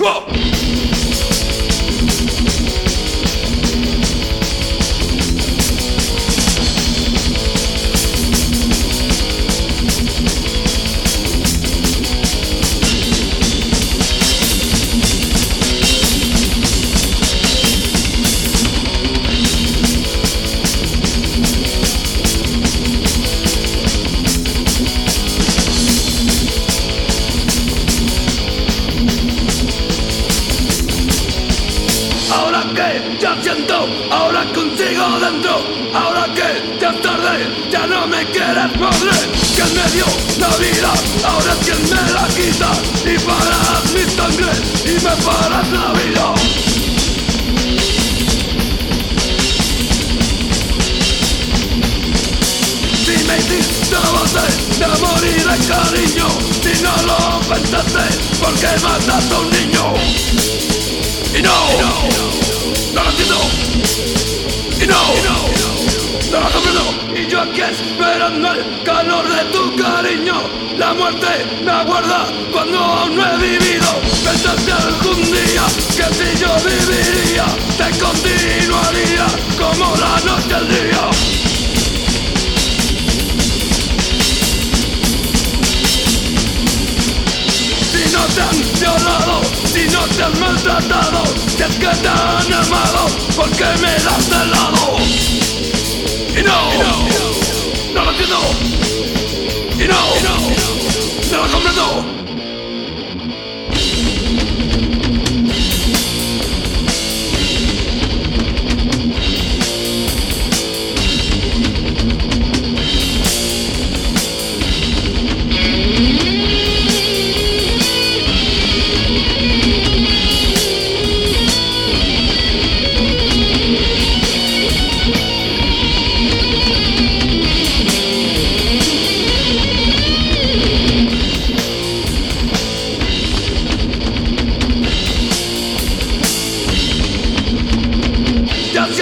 Ahora ya siento, ahora contigo dentro, ahora que ya tarde, ya no me quieres madre. Quien me dio la vida, ahora es quien me la quita. Y paras mi sangre y me paras la vida. Si me hiciste base de morir de cariño, si no lo pensaste, ¿por qué mataste a un niño? Y no, no aquí esperando el calor de tu cariño. La muerte me aguarda cuando aún no he vivido. Pensaste algún día que si yo viviría, te continuaría como la noche al día. Si no te han violado, si no te han maltratado, si es que te han amado, ¿por qué me das de lado? No. Y no, no lo comprendo. Ya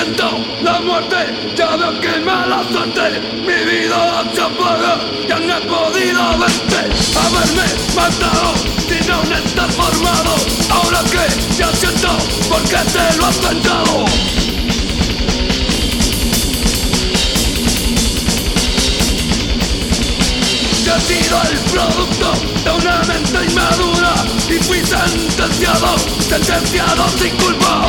siento la muerte, ya veo que mala suerte Mi vida se apaga, ya no he podido verte Haberme matado, si no estás formado Ahora que ya siento, ¿por qué te lo has pensado? Yo he sido el producto de una mente inmadura Y fui sentenciado, sentenciado sin culpa